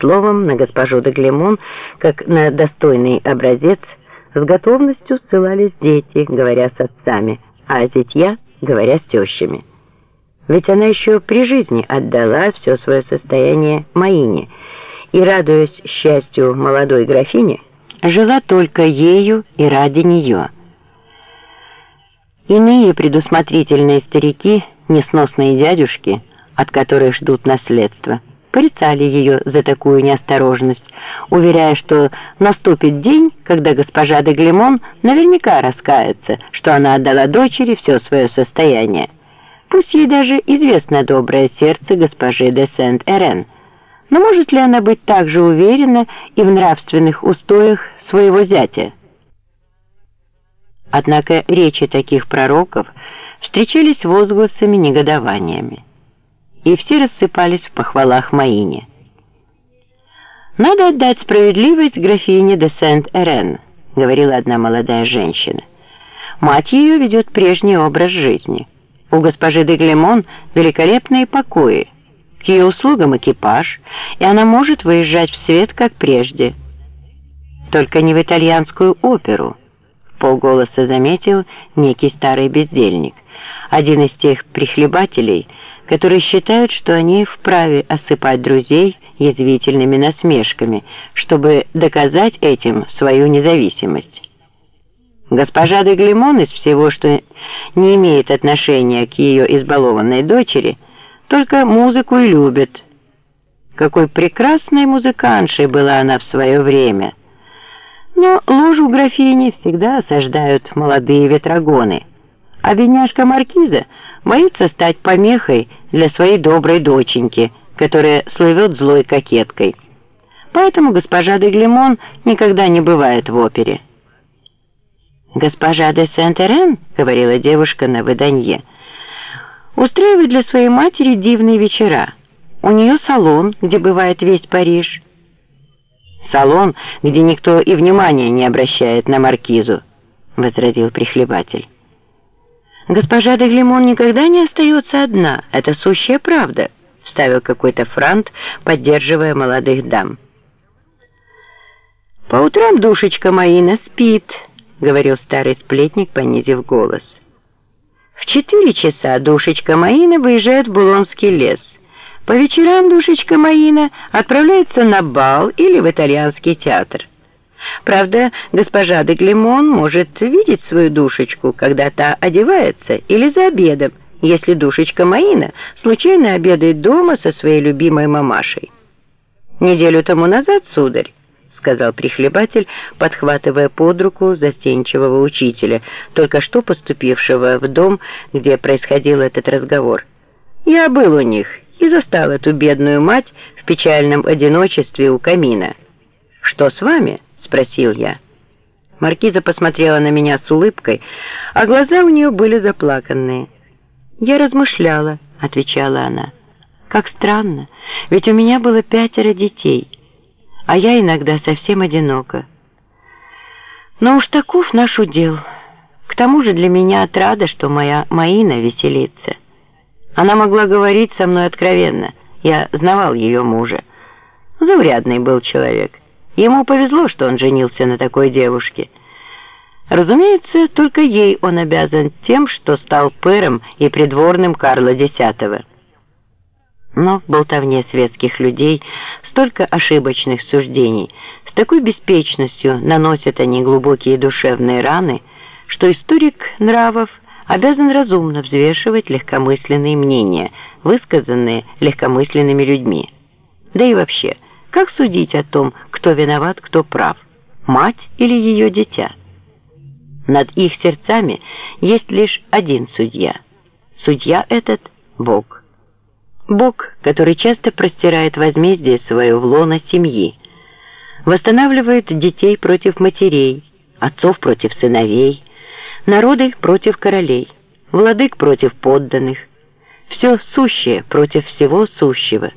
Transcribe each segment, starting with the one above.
Словом, на госпожу де Глемон, как на достойный образец, с готовностью ссылались дети, говоря с отцами, а зятья, говоря с тещами. Ведь она еще при жизни отдала все свое состояние Маине, и, радуясь счастью молодой графини, жила только ею и ради нее. Иные предусмотрительные старики, несносные дядюшки, от которых ждут наследство, порицали ее за такую неосторожность, уверяя, что наступит день, когда госпожа де Глемон наверняка раскается, что она отдала дочери все свое состояние. Пусть ей даже известно доброе сердце госпожи де Сент-Эрен, но может ли она быть так же уверена и в нравственных устоях своего зятя? Однако речи таких пророков встречались возгласами негодованиями, и все рассыпались в похвалах Маине. «Надо отдать справедливость графине де Сент-Эрен», — говорила одна молодая женщина. «Мать ее ведет прежний образ жизни. У госпожи де Глемон великолепные покои, к ее услугам экипаж, и она может выезжать в свет, как прежде. Только не в итальянскую оперу» полголоса заметил некий старый бездельник, один из тех прихлебателей, которые считают, что они вправе осыпать друзей язвительными насмешками, чтобы доказать этим свою независимость. Госпожа де Глемон из всего, что не имеет отношения к ее избалованной дочери, только музыку и любит. Какой прекрасной музыкантшей была она в свое время – но ложу графини всегда осаждают молодые ветрогоны, а бедняжка Маркиза боится стать помехой для своей доброй доченьки, которая слывет злой кокеткой. Поэтому госпожа де Глемон никогда не бывает в опере. «Госпожа де Сент-Эрен», — говорила девушка на выданье, — «устраивает для своей матери дивные вечера. У нее салон, где бывает весь Париж» салон, где никто и внимания не обращает на маркизу», — возразил прихлебатель. «Госпожа де Глемон никогда не остается одна, это сущая правда», — вставил какой-то франт, поддерживая молодых дам. «По утрам душечка Маина спит», — говорил старый сплетник, понизив голос. «В четыре часа душечка Маина выезжает в Булонский лес. По вечерам душечка Маина отправляется на бал или в итальянский театр. Правда, госпожа де Глемон может видеть свою душечку, когда та одевается, или за обедом, если душечка Маина случайно обедает дома со своей любимой мамашей. «Неделю тому назад, сударь», — сказал прихлебатель, подхватывая под руку застенчивого учителя, только что поступившего в дом, где происходил этот разговор. «Я был у них и застал эту бедную мать в печальном одиночестве у камина. «Что с вами?» — спросил я. Маркиза посмотрела на меня с улыбкой, а глаза у нее были заплаканные. «Я размышляла», — отвечала она. «Как странно, ведь у меня было пятеро детей, а я иногда совсем одинока. Но уж таков наш удел. К тому же для меня отрада, что моя Маина веселится». Она могла говорить со мной откровенно. Я знавал ее мужа. Заурядный был человек. Ему повезло, что он женился на такой девушке. Разумеется, только ей он обязан тем, что стал пэром и придворным Карла X. Но в болтовне светских людей столько ошибочных суждений, с такой беспечностью наносят они глубокие душевные раны, что историк нравов – обязан разумно взвешивать легкомысленные мнения, высказанные легкомысленными людьми. Да и вообще, как судить о том, кто виноват, кто прав, мать или ее дитя? Над их сердцами есть лишь один судья. Судья этот – Бог. Бог, который часто простирает возмездие свое в лоно семьи, восстанавливает детей против матерей, отцов против сыновей, народы против королей, владык против подданных, все сущее против всего сущего,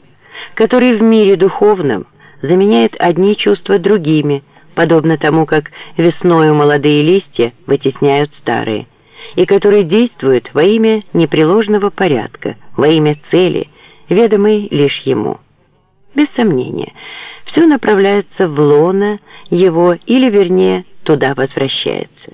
который в мире духовном заменяет одни чувства другими, подобно тому, как весною молодые листья вытесняют старые, и который действует во имя непреложного порядка, во имя цели, ведомой лишь ему. Без сомнения, все направляется в лоно его, или вернее, туда возвращается.